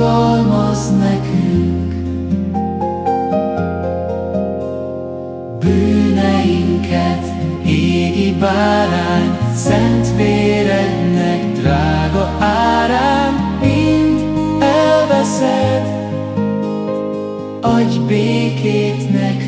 Irgalmaz nekünk. Bűneinket égi bárány Szent vérednek drága árán Mind elveszed. Adj békét nekünk